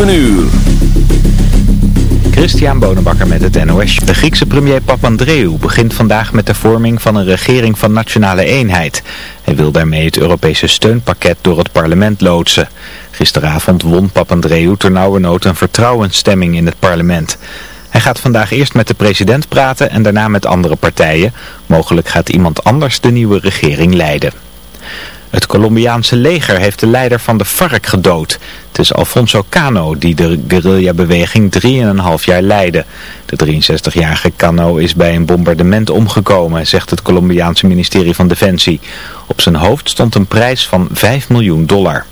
7 uur. Christian Bonenbakker met het NOS. De Griekse premier Papandreou begint vandaag met de vorming van een regering van nationale eenheid. Hij wil daarmee het Europese steunpakket door het parlement loodsen. Gisteravond won Papandreou ternauwernood een vertrouwensstemming in het parlement. Hij gaat vandaag eerst met de president praten en daarna met andere partijen. Mogelijk gaat iemand anders de nieuwe regering leiden. Het Colombiaanse leger heeft de leider van de FARC gedood. Het is Alfonso Cano die de guerrillabeweging 3,5 jaar leidde. De 63-jarige Cano is bij een bombardement omgekomen, zegt het Colombiaanse ministerie van Defensie. Op zijn hoofd stond een prijs van 5 miljoen dollar.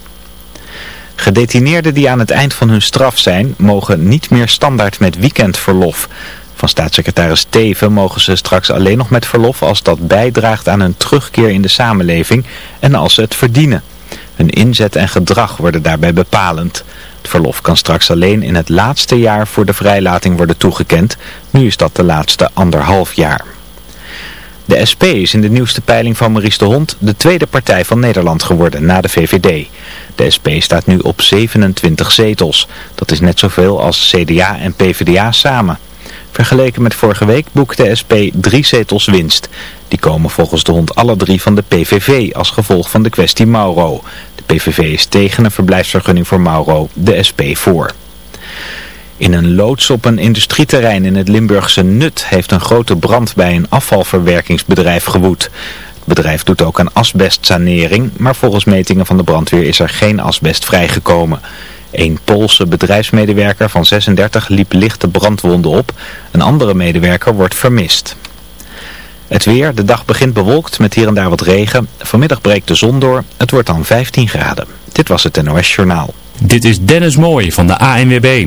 Gedetineerden die aan het eind van hun straf zijn, mogen niet meer standaard met weekendverlof. Van staatssecretaris Teven mogen ze straks alleen nog met verlof als dat bijdraagt aan hun terugkeer in de samenleving en als ze het verdienen. Hun inzet en gedrag worden daarbij bepalend. Het verlof kan straks alleen in het laatste jaar voor de vrijlating worden toegekend. Nu is dat de laatste anderhalf jaar. De SP is in de nieuwste peiling van Maurice de Hond de tweede partij van Nederland geworden na de VVD. De SP staat nu op 27 zetels. Dat is net zoveel als CDA en PvdA samen. Vergeleken met vorige week boekt de SP drie zetels winst. Die komen volgens de hond alle drie van de PVV als gevolg van de kwestie Mauro. De PVV is tegen een verblijfsvergunning voor Mauro, de SP voor. In een loods op een industrieterrein in het Limburgse Nut heeft een grote brand bij een afvalverwerkingsbedrijf gewoed. Het bedrijf doet ook een asbestsanering, maar volgens metingen van de brandweer is er geen asbest vrijgekomen. Een Poolse bedrijfsmedewerker van 36 liep lichte brandwonden op. Een andere medewerker wordt vermist. Het weer, de dag begint bewolkt met hier en daar wat regen. Vanmiddag breekt de zon door. Het wordt dan 15 graden. Dit was het NOS Journaal. Dit is Dennis Mooij van de ANWB.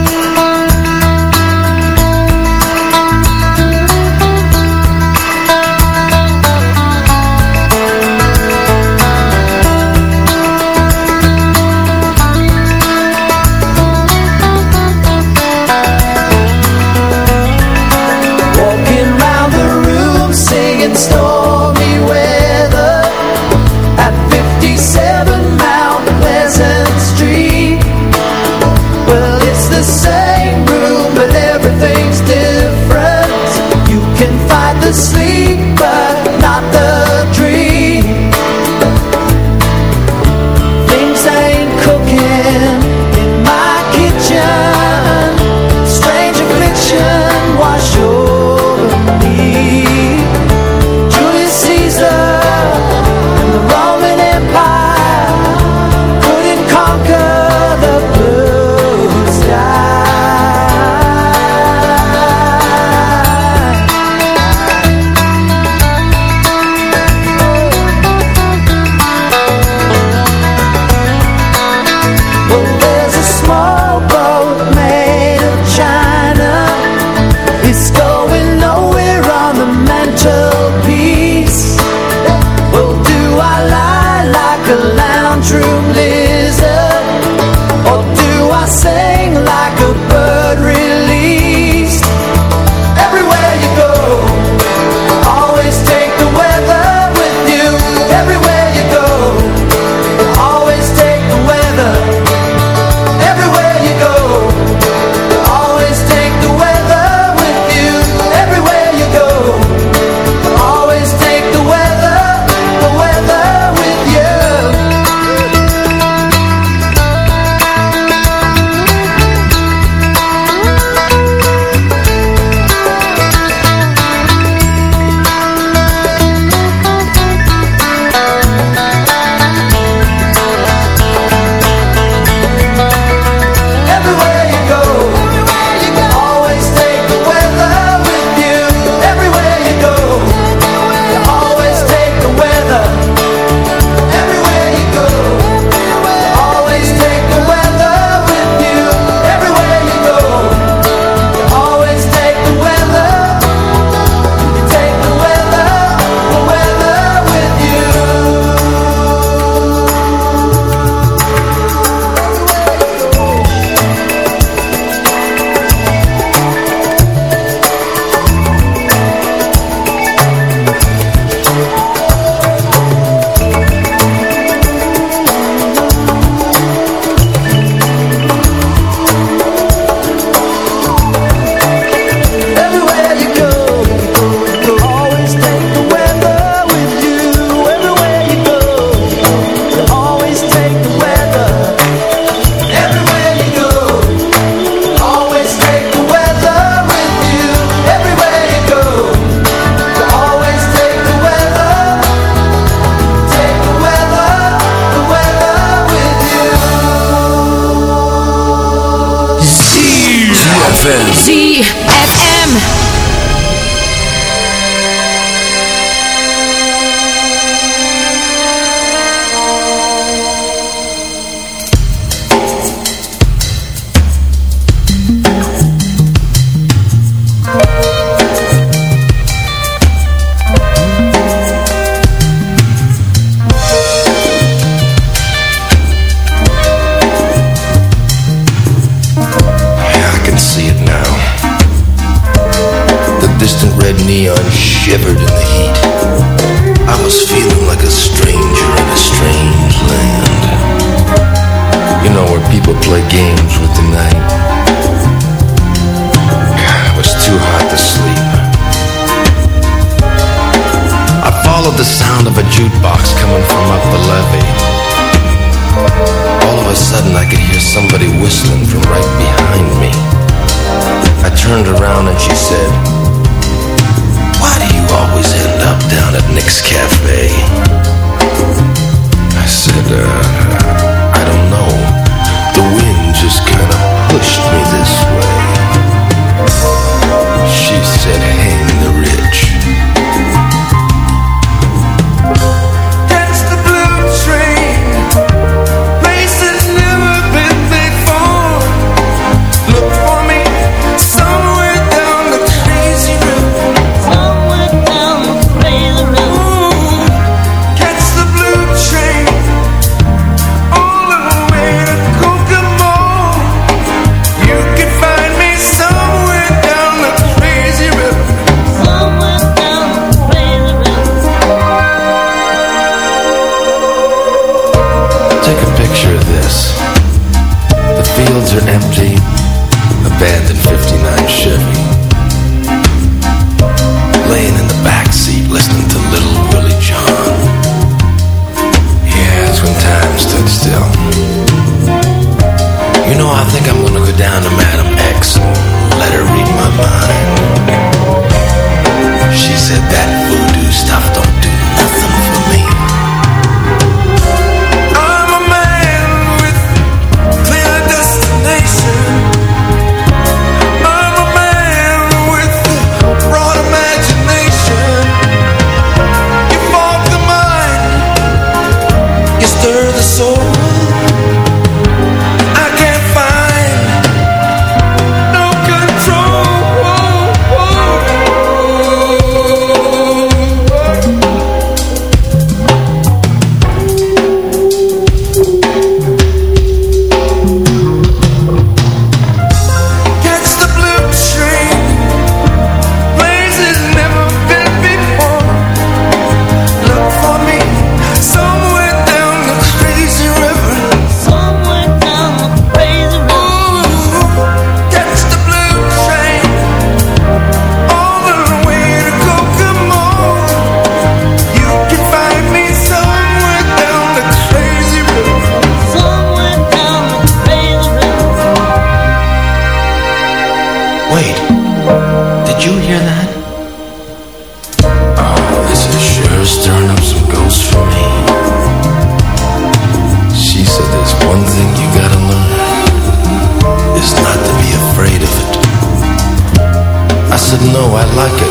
No, I like it.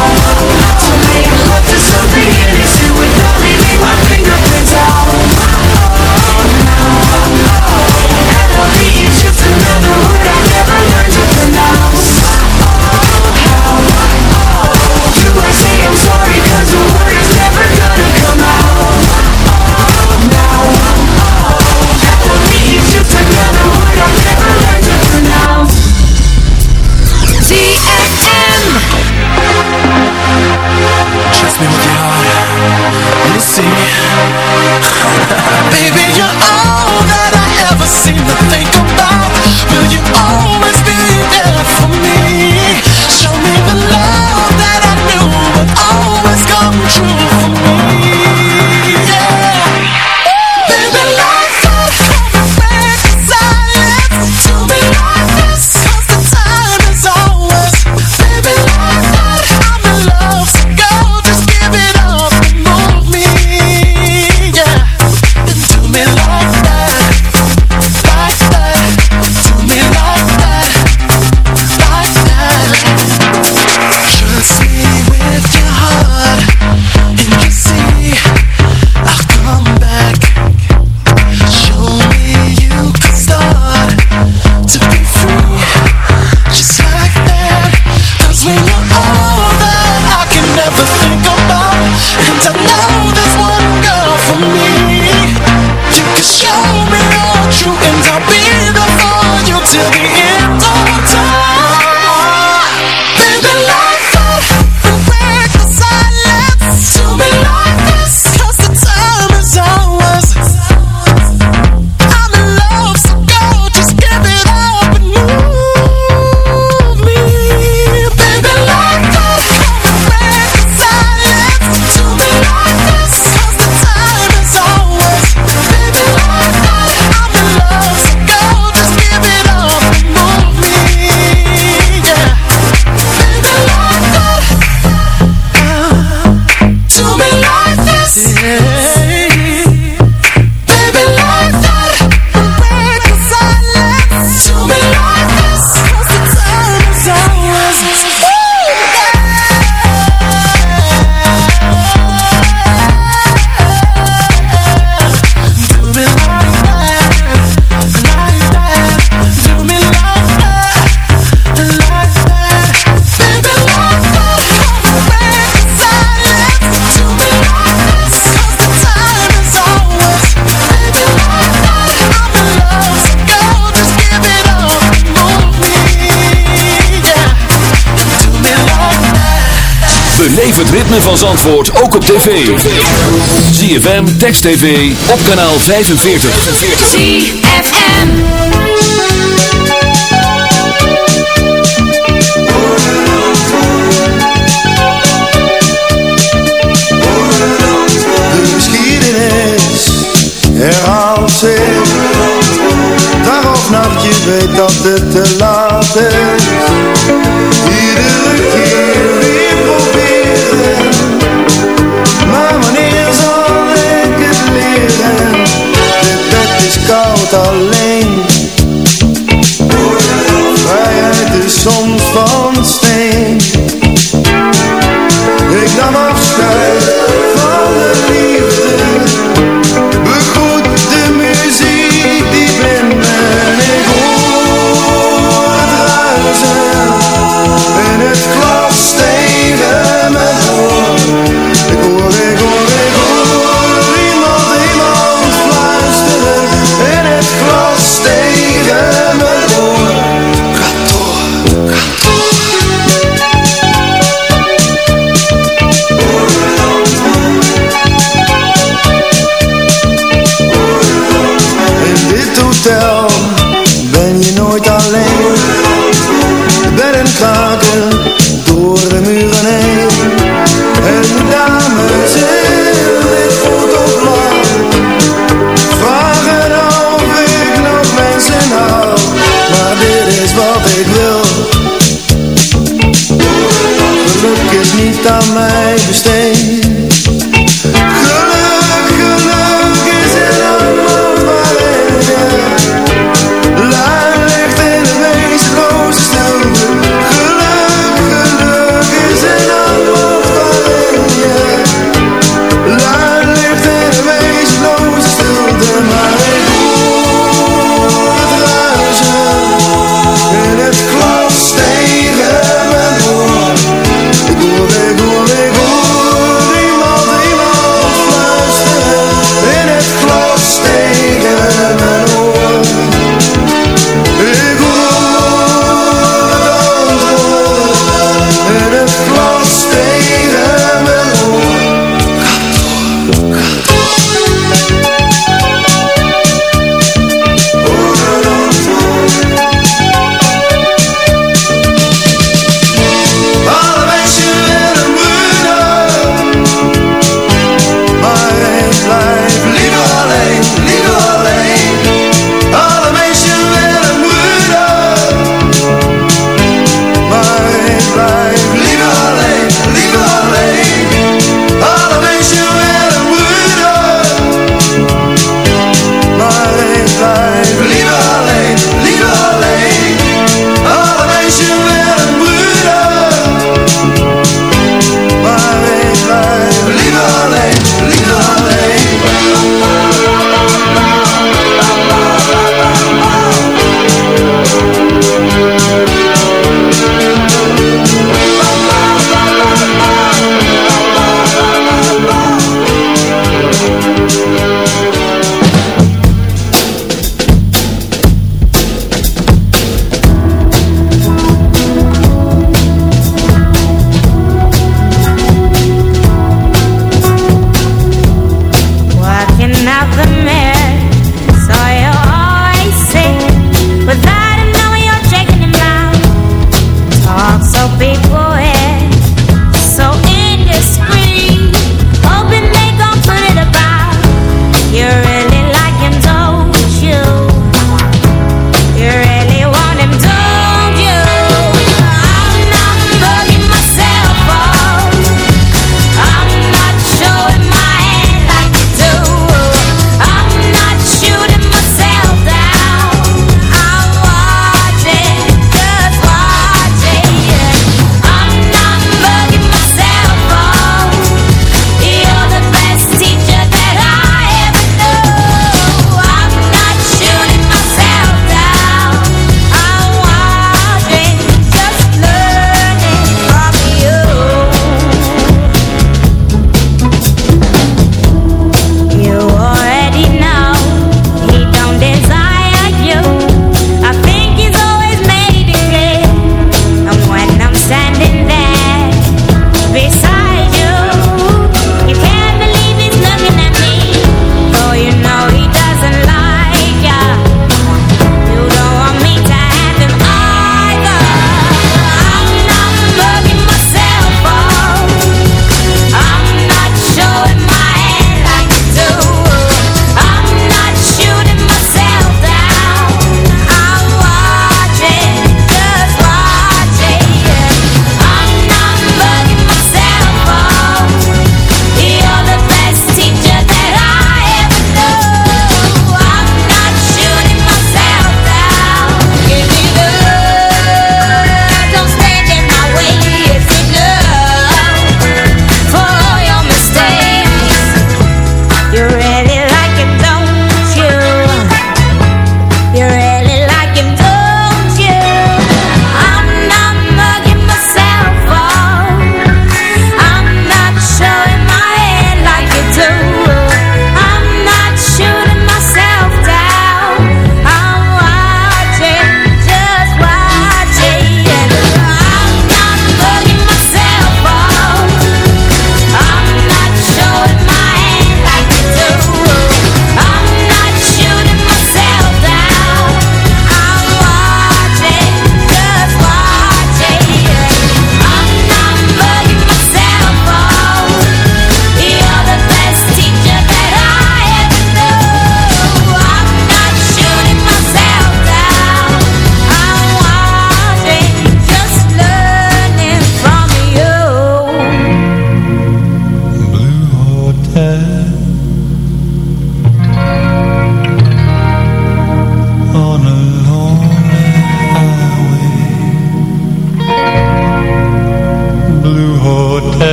To make love to something ritme van Zandvoort ook op tv. ZFM, Text TV, op kanaal 45. ZFM De geschiedenis herhaalt zich Dag of nacht, je weet dat het te laat is tal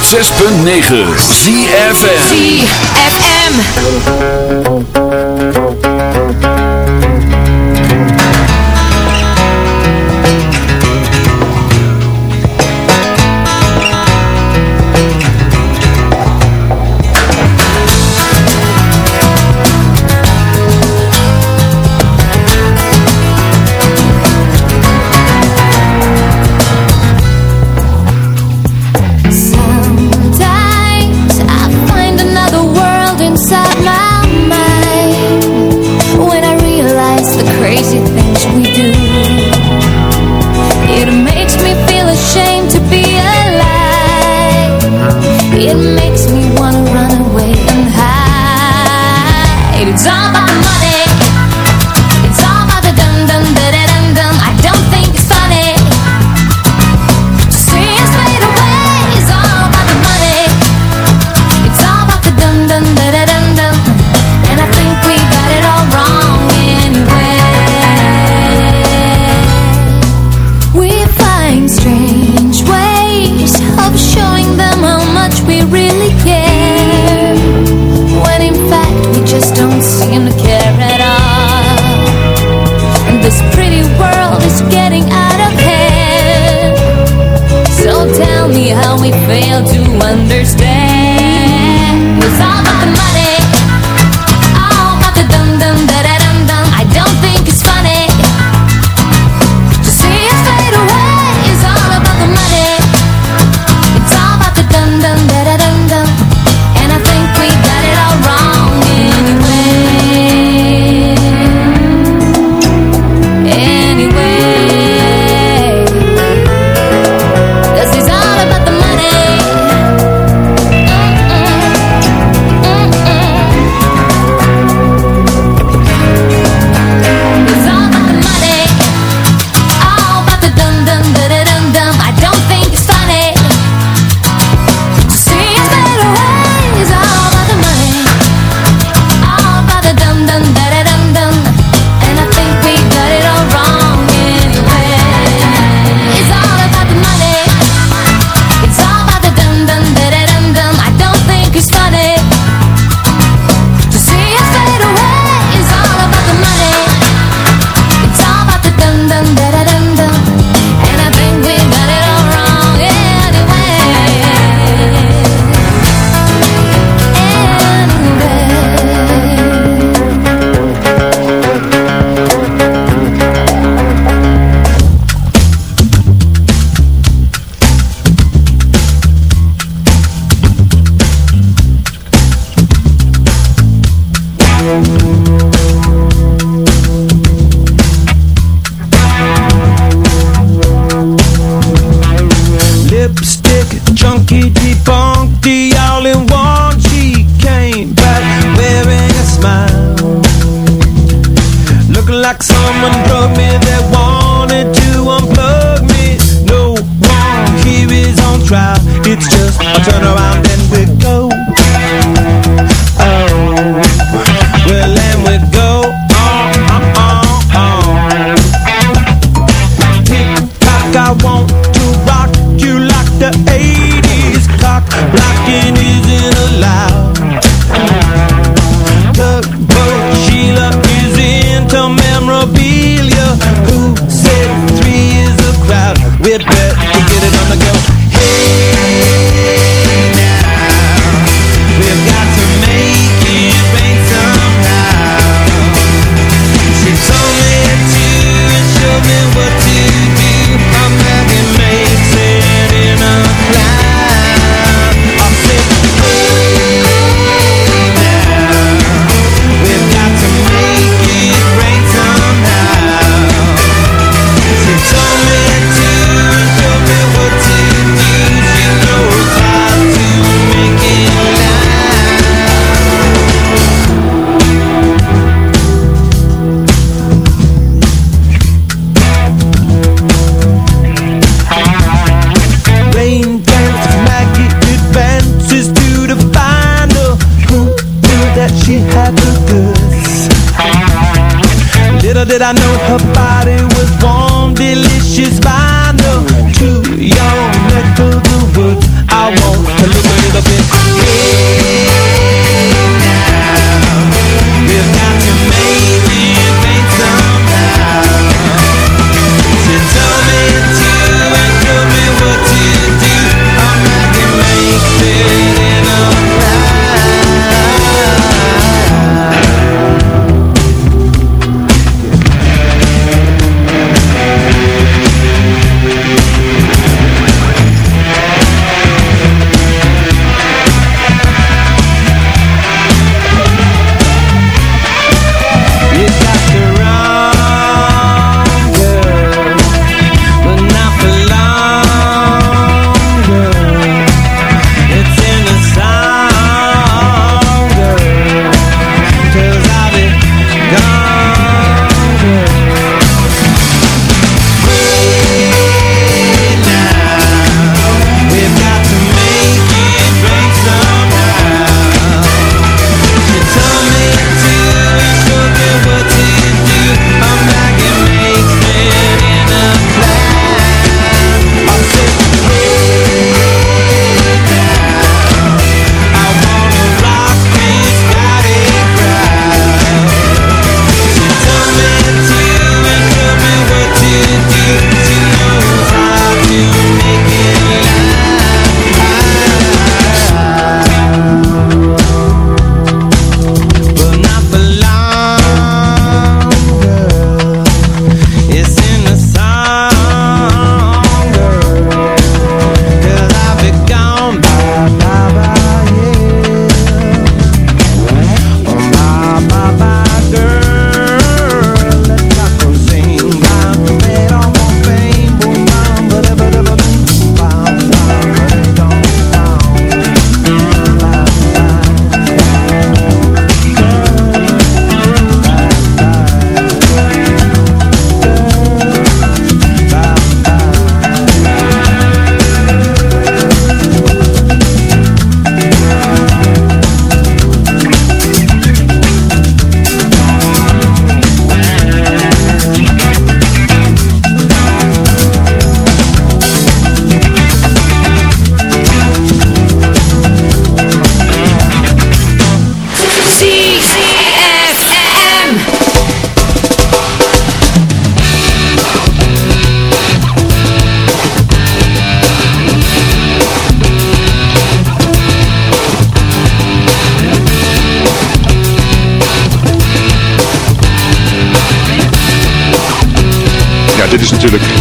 106.9 ZFM ZFM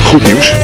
is natuurlijk goed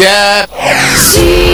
Yeah.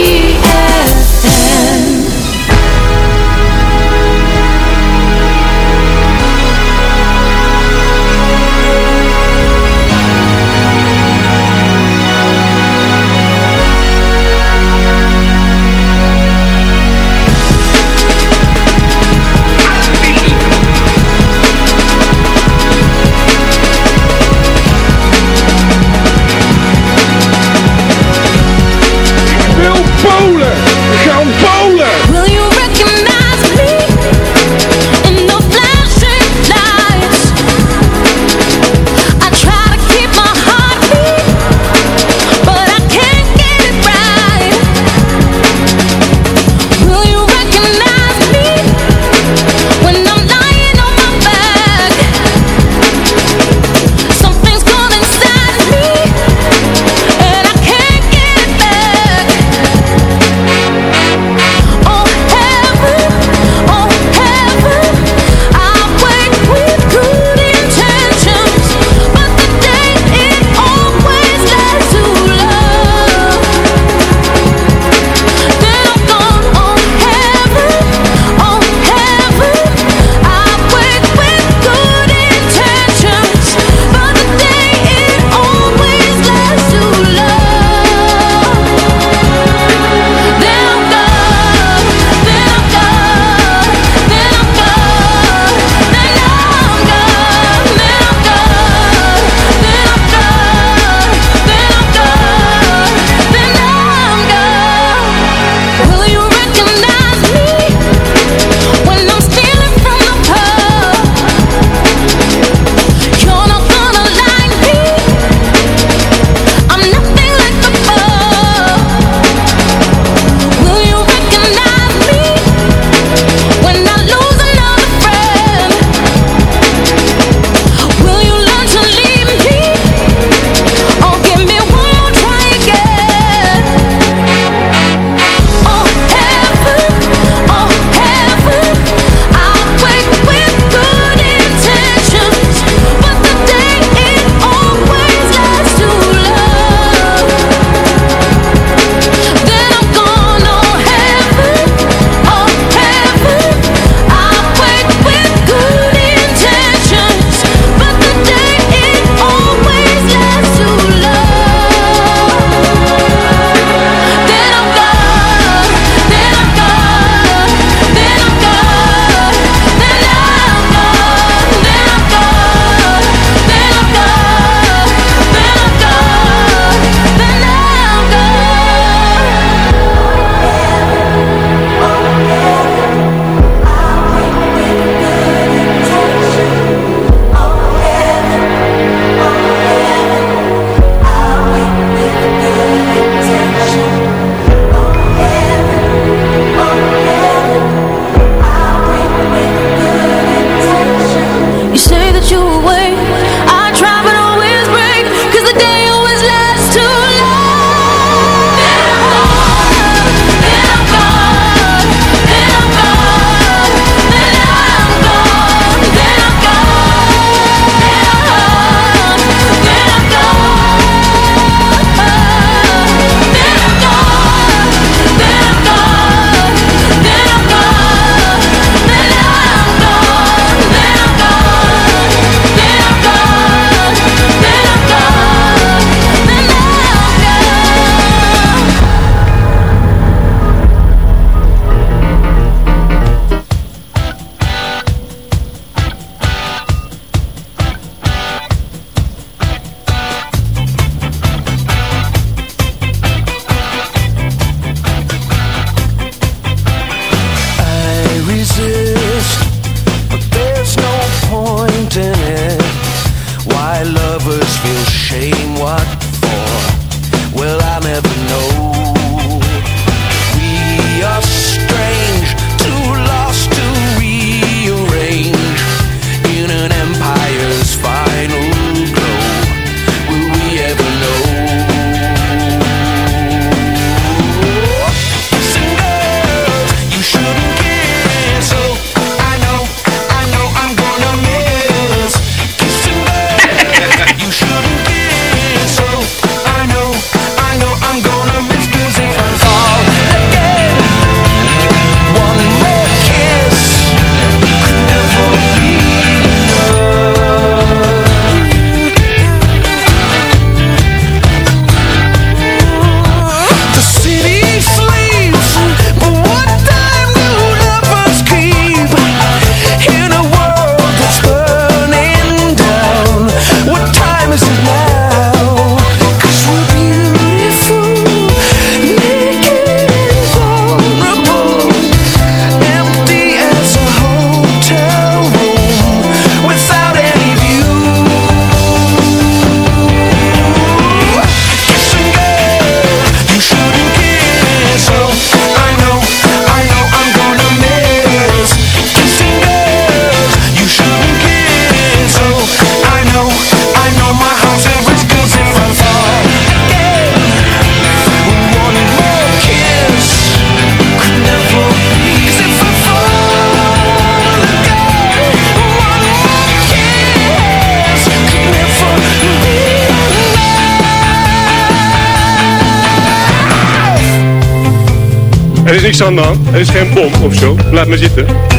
niks aan. Er is geen bom of zo. Laat me zitten.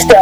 Stop.